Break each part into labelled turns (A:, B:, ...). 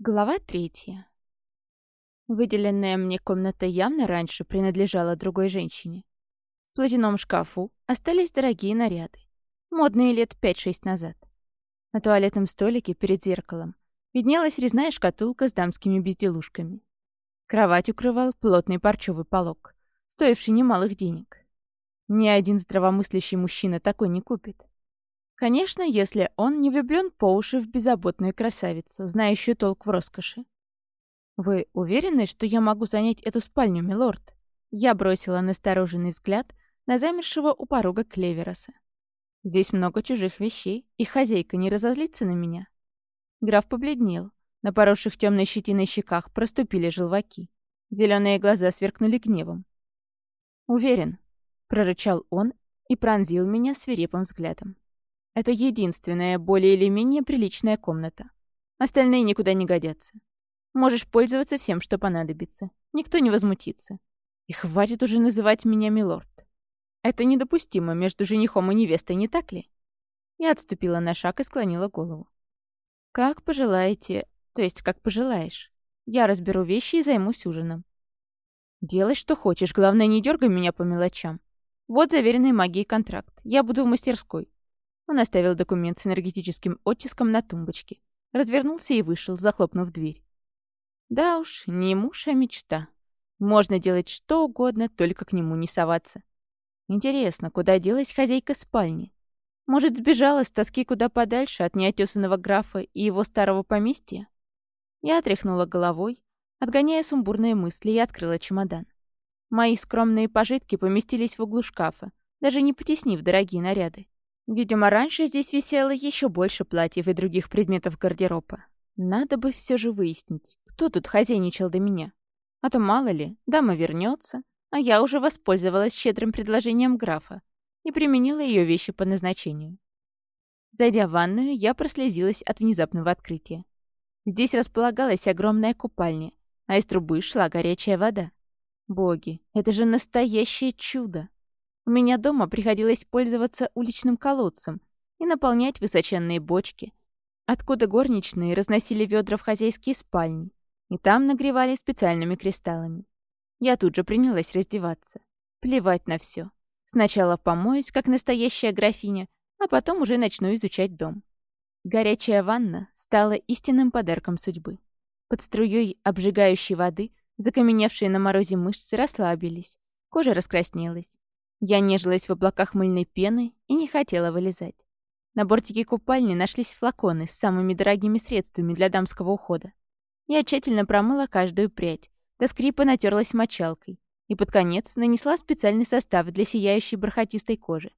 A: Глава третья. Выделенная мне комната явно раньше принадлежала другой женщине. В платяном шкафу остались дорогие наряды, модные лет 5-6 назад. На туалетном столике перед зеркалом виднелась резная шкатулка с дамскими безделушками. Кровать укрывал плотный парчевый полог, стоивший немалых денег. Ни один здравомыслящий мужчина такой не купит. Конечно, если он не влюблен по уши в беззаботную красавицу, знающую толк в роскоши. «Вы уверены, что я могу занять эту спальню, милорд?» Я бросила настороженный взгляд на замершего у порога Клевероса. «Здесь много чужих вещей, и хозяйка не разозлится на меня». Граф побледнел. На поросших темной щетиной щеках проступили желваки. Зеленые глаза сверкнули гневом. «Уверен», — прорычал он и пронзил меня свирепым взглядом. Это единственная более или менее приличная комната. Остальные никуда не годятся. Можешь пользоваться всем, что понадобится. Никто не возмутится. И хватит уже называть меня милорд. Это недопустимо между женихом и невестой, не так ли? Я отступила на шаг и склонила голову. Как пожелаете, то есть как пожелаешь. Я разберу вещи и займусь ужином. Делай, что хочешь, главное, не дергай меня по мелочам. Вот заверенный магией контракт. Я буду в мастерской. Он оставил документ с энергетическим оттиском на тумбочке, развернулся и вышел, захлопнув дверь. Да уж, не муж, а мечта. Можно делать что угодно, только к нему не соваться. Интересно, куда делась хозяйка спальни? Может, сбежала с тоски куда подальше от неотесанного графа и его старого поместья? Я отряхнула головой, отгоняя сумбурные мысли, и открыла чемодан. Мои скромные пожитки поместились в углу шкафа, даже не потеснив дорогие наряды. Видимо, раньше здесь висело еще больше платьев и других предметов гардероба. Надо бы все же выяснить, кто тут хозяйничал до меня. А то, мало ли, дама вернется, а я уже воспользовалась щедрым предложением графа и применила ее вещи по назначению. Зайдя в ванную, я прослезилась от внезапного открытия. Здесь располагалась огромная купальня, а из трубы шла горячая вода. Боги, это же настоящее чудо! У меня дома приходилось пользоваться уличным колодцем и наполнять высоченные бочки, откуда горничные разносили ведра в хозяйские спальни, и там нагревали специальными кристаллами. Я тут же принялась раздеваться. Плевать на все. Сначала помоюсь, как настоящая графиня, а потом уже начну изучать дом. Горячая ванна стала истинным подарком судьбы. Под струей обжигающей воды закаменевшие на морозе мышцы расслабились, кожа раскраснелась. Я нежилась в облаках мыльной пены и не хотела вылезать. На бортике купальни нашлись флаконы с самыми дорогими средствами для дамского ухода. Я тщательно промыла каждую прядь, до скрипа натерлась мочалкой и под конец нанесла специальный состав для сияющей бархатистой кожи.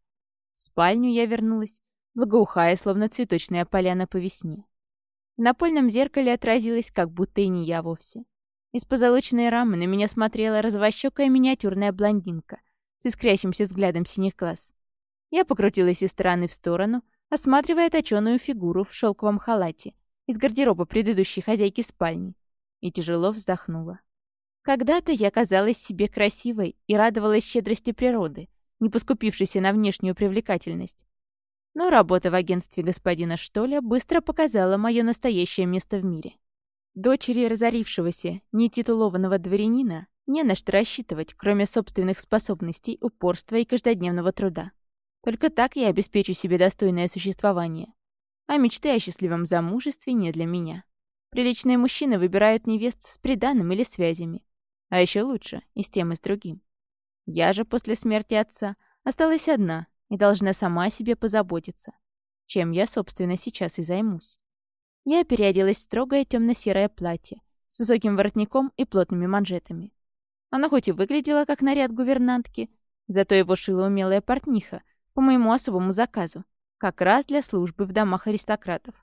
A: В спальню я вернулась, благоухая, словно цветочная поляна по весне. В напольном зеркале отразилась, как будто и не я вовсе. Из позолоченной рамы на меня смотрела развощёкая миниатюрная блондинка — с искрящимся взглядом синих глаз. Я покрутилась из стороны в сторону, осматривая точёную фигуру в шелковом халате из гардероба предыдущей хозяйки спальни, и тяжело вздохнула. Когда-то я казалась себе красивой и радовалась щедрости природы, не поскупившейся на внешнюю привлекательность. Но работа в агентстве господина Штоля быстро показала мое настоящее место в мире. Дочери разорившегося, нетитулованного дворянина не на что рассчитывать, кроме собственных способностей, упорства и каждодневного труда. Только так я обеспечу себе достойное существование. А мечты о счастливом замужестве не для меня. Приличные мужчины выбирают невест с приданым или связями. А еще лучше, и с тем, и с другим. Я же после смерти отца осталась одна и должна сама о себе позаботиться. Чем я, собственно, сейчас и займусь. Я переоделась в строгое темно-серое платье с высоким воротником и плотными манжетами. Оно хоть и выглядело как наряд гувернантки, зато его шила умелая портниха по моему особому заказу, как раз для службы в домах аристократов.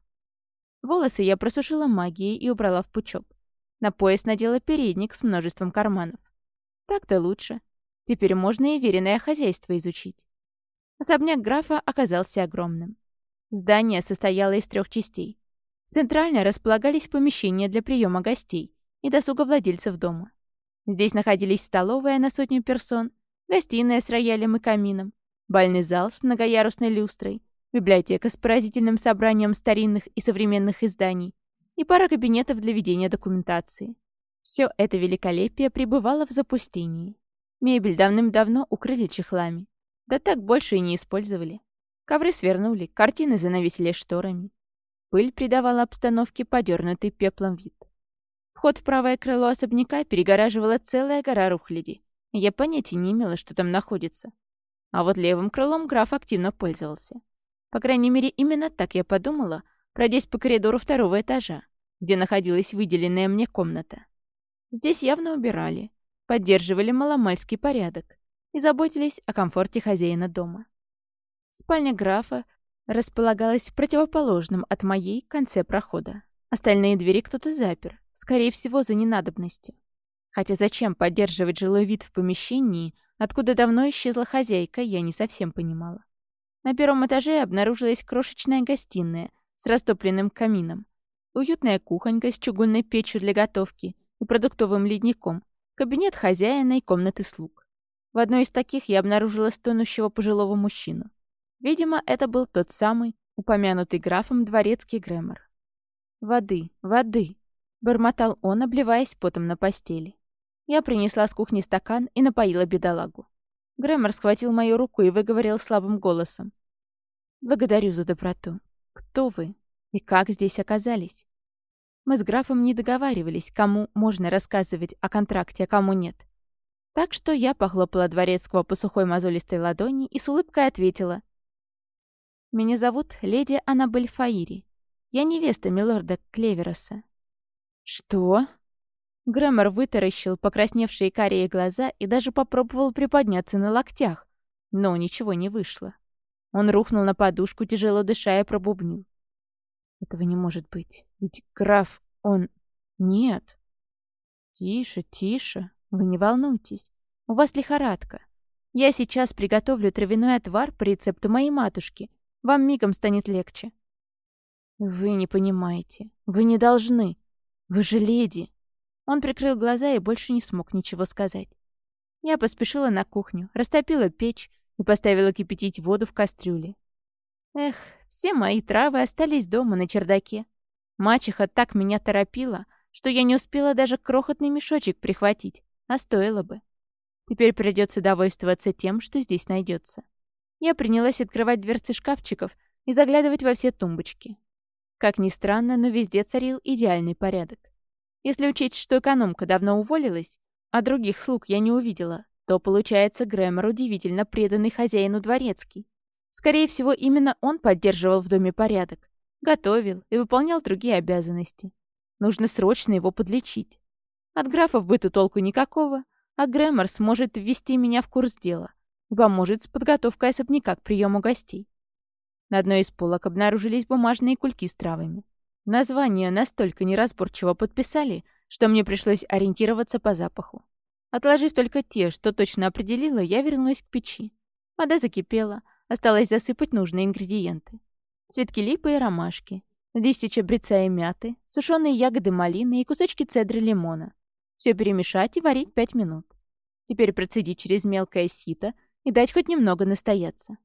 A: Волосы я просушила магией и убрала в пучок. На пояс надела передник с множеством карманов. Так-то лучше. Теперь можно и веренное хозяйство изучить. Особняк графа оказался огромным. Здание состояло из трех частей. Центрально располагались помещения для приема гостей и досуга владельцев дома. Здесь находились столовая на сотню персон, гостиная с роялем и камином, бальный зал с многоярусной люстрой, библиотека с поразительным собранием старинных и современных изданий, и пара кабинетов для ведения документации. Все это великолепие пребывало в запустении. Мебель давным-давно укрыли чехлами. Да так больше и не использовали. Ковры свернули, картины занавесили шторами. Пыль придавала обстановке подернутый пеплом вид. Вход в правое крыло особняка перегораживала целая гора рухляди. Я понятия не имела, что там находится. А вот левым крылом граф активно пользовался. По крайней мере, именно так я подумала, пройдясь по коридору второго этажа, где находилась выделенная мне комната. Здесь явно убирали, поддерживали маломальский порядок и заботились о комфорте хозяина дома. Спальня графа располагалась в противоположном от моей конце прохода. Остальные двери кто-то запер, Скорее всего, за ненадобностью. Хотя зачем поддерживать жилой вид в помещении, откуда давно исчезла хозяйка, я не совсем понимала. На первом этаже обнаружилась крошечная гостиная с растопленным камином, уютная кухонька с чугунной печью для готовки и продуктовым ледником, кабинет хозяина и комнаты слуг. В одной из таких я обнаружила стонущего пожилого мужчину. Видимо, это был тот самый, упомянутый графом дворецкий Грэмор. «Воды, воды!» Бормотал он, обливаясь потом на постели. Я принесла с кухни стакан и напоила бедолагу. Грэмор схватил мою руку и выговорил слабым голосом. «Благодарю за доброту. Кто вы? И как здесь оказались?» Мы с графом не договаривались, кому можно рассказывать о контракте, а кому нет. Так что я похлопала дворецкого по сухой мозолистой ладони и с улыбкой ответила. «Меня зовут леди Аннабель Фаири. Я невеста милорда Клевероса. «Что?» Грэмор вытаращил покрасневшие карие глаза и даже попробовал приподняться на локтях, но ничего не вышло. Он рухнул на подушку, тяжело дыша и пробубнил. «Этого не может быть. Ведь граф, он... Нет!» «Тише, тише. Вы не волнуйтесь. У вас лихорадка. Я сейчас приготовлю травяной отвар по рецепту моей матушки. Вам мигом станет легче». «Вы не понимаете. Вы не должны. «Вы же леди!» Он прикрыл глаза и больше не смог ничего сказать. Я поспешила на кухню, растопила печь и поставила кипятить воду в кастрюле. Эх, все мои травы остались дома на чердаке. Мачеха так меня торопила, что я не успела даже крохотный мешочек прихватить, а стоило бы. Теперь придется довольствоваться тем, что здесь найдется. Я принялась открывать дверцы шкафчиков и заглядывать во все тумбочки. Как ни странно, но везде царил идеальный порядок. Если учесть, что экономка давно уволилась, а других слуг я не увидела, то получается Грэмор удивительно преданный хозяину дворецкий. Скорее всего, именно он поддерживал в доме порядок, готовил и выполнял другие обязанности. Нужно срочно его подлечить. От графов быту толку никакого, а Грэмор сможет ввести меня в курс дела и поможет с подготовкой особняка к приему гостей. На одной из полок обнаружились бумажные кульки с травами. Названия настолько неразборчиво подписали, что мне пришлось ориентироваться по запаху. Отложив только те, что точно определила, я вернулась к печи. Вода закипела, осталось засыпать нужные ингредиенты. Цветки липы и ромашки, листья чабреца и мяты, сушеные ягоды малины и кусочки цедры лимона. Все перемешать и варить пять минут. Теперь процедить через мелкое сито и дать хоть немного настояться.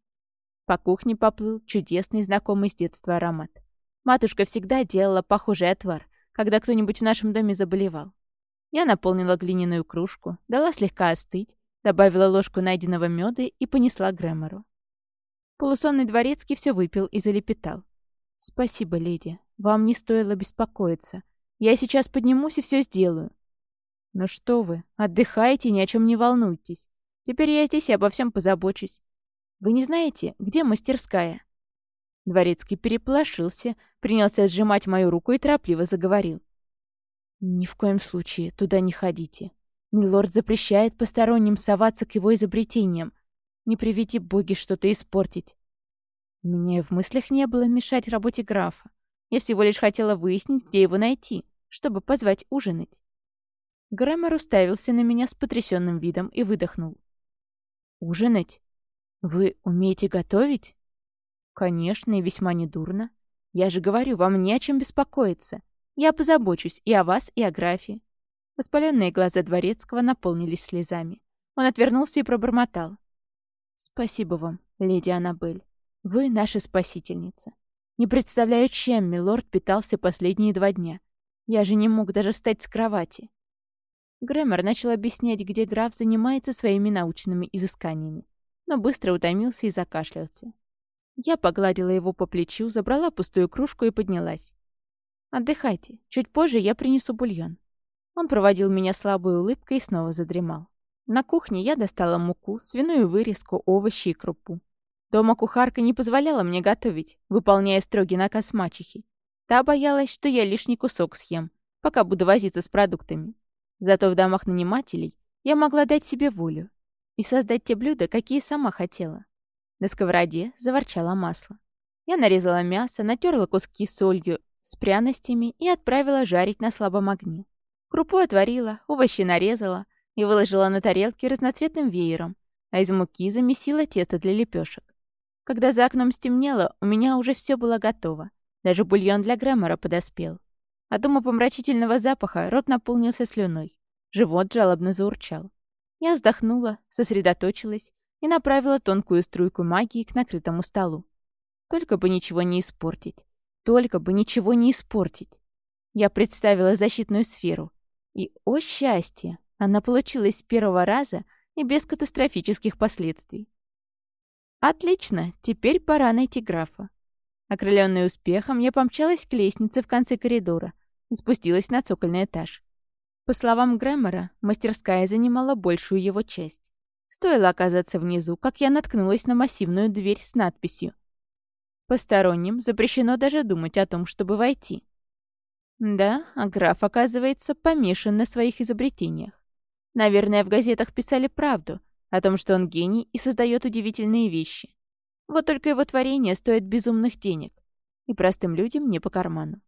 A: По кухне поплыл чудесный знакомый с детства аромат. Матушка всегда делала похожий отвар, когда кто-нибудь в нашем доме заболевал. Я наполнила глиняную кружку, дала слегка остыть, добавила ложку найденного меда и понесла Грэмору. Полусонный дворецкий все выпил и залепетал. «Спасибо, леди. Вам не стоило беспокоиться. Я сейчас поднимусь и все сделаю». «Ну что вы, отдыхайте, ни о чем не волнуйтесь. Теперь я здесь и обо всем позабочусь. Вы не знаете, где мастерская?» Дворецкий переплашился, принялся сжимать мою руку и торопливо заговорил. «Ни в коем случае туда не ходите. Милорд запрещает посторонним соваться к его изобретениям. Не приведи боги что-то испортить». И в мыслях не было мешать работе графа. Я всего лишь хотела выяснить, где его найти, чтобы позвать ужинать. Грэмор уставился на меня с потрясенным видом и выдохнул. «Ужинать? «Вы умеете готовить?» «Конечно, и весьма недурно. Я же говорю, вам не о чем беспокоиться. Я позабочусь и о вас, и о графе». Воспаленные глаза Дворецкого наполнились слезами. Он отвернулся и пробормотал. «Спасибо вам, леди Аннабель. Вы наша спасительница. Не представляю, чем милорд питался последние два дня. Я же не мог даже встать с кровати. Грэмор начал объяснять, где граф занимается своими научными изысканиями, но быстро утомился и закашлялся. Я погладила его по плечу, забрала пустую кружку и поднялась. «Отдыхайте. Чуть позже я принесу бульон». Он проводил меня слабой улыбкой и снова задремал. На кухне я достала муку, свиную вырезку, овощи и крупу. Дома кухарка не позволяла мне готовить, выполняя строгий наказ мачехи. Та боялась, что я лишний кусок съем, пока буду возиться с продуктами. Зато в домах нанимателей я могла дать себе волю и создать те блюда, какие сама хотела. На сковороде заворчало масло. Я нарезала мясо, натерла куски солью с пряностями и отправила жарить на слабом огне. Крупу отварила, овощи нарезала и выложила на тарелке разноцветным веером, а из муки замесила тесто для лепешек. Когда за окном стемнело, у меня уже все было готово. Даже бульон для Грэмора подоспел. От умопомрачительного запаха рот наполнился слюной. Живот жалобно заурчал. Я вздохнула, сосредоточилась и направила тонкую струйку магии к накрытому столу. Только бы ничего не испортить. Только бы ничего не испортить. Я представила защитную сферу. И, о счастье, она получилась с первого раза и без катастрофических последствий. Отлично, теперь пора найти графа. Окрыленная успехом, я помчалась к лестнице в конце коридора и спустилась на цокольный этаж. По словам Грэмора, мастерская занимала большую его часть. Стоило оказаться внизу, как я наткнулась на массивную дверь с надписью «Посторонним запрещено даже думать о том, чтобы войти». Да, а граф, оказывается, помешан на своих изобретениях. Наверное, в газетах писали правду о том, что он гений и создает удивительные вещи. Вот только его творение стоит безумных денег, и простым людям не по карману.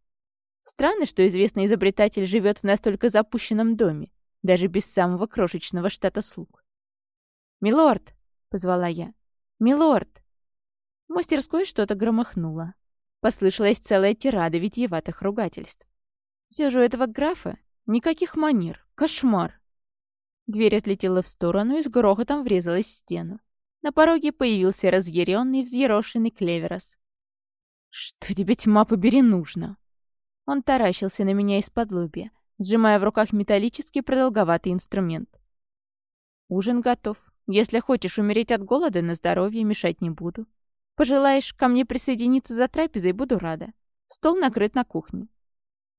A: Странно, что известный изобретатель живет в настолько запущенном доме, даже без самого крошечного штата слуг. «Милорд!» — позвала я. «Милорд!» В мастерской что-то громыхнуло. Послышалась целая тирада витиеватых ругательств. Все же у этого графа никаких манер. Кошмар. Дверь отлетела в сторону и с грохотом врезалась в стену. На пороге появился разъяренный, взъерошенный Клеверос. «Что тебе, тьма побери, нужно?» Он таращился на меня из-под лобья, сжимая в руках металлический продолговатый инструмент. «Ужин готов. Если хочешь умереть от голода, на здоровье мешать не буду. Пожелаешь ко мне присоединиться за трапезой, буду рада. Стол накрыт на кухне».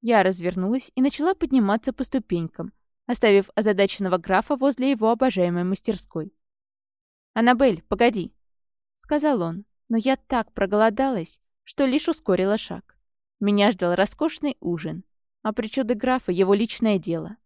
A: Я развернулась и начала подниматься по ступенькам, оставив озадаченного графа возле его обожаемой мастерской. «Аннабель, погоди!» — сказал он, но я так проголодалась, что лишь ускорила шаг. Меня ждал роскошный ужин, а причуды графа — его личное дело.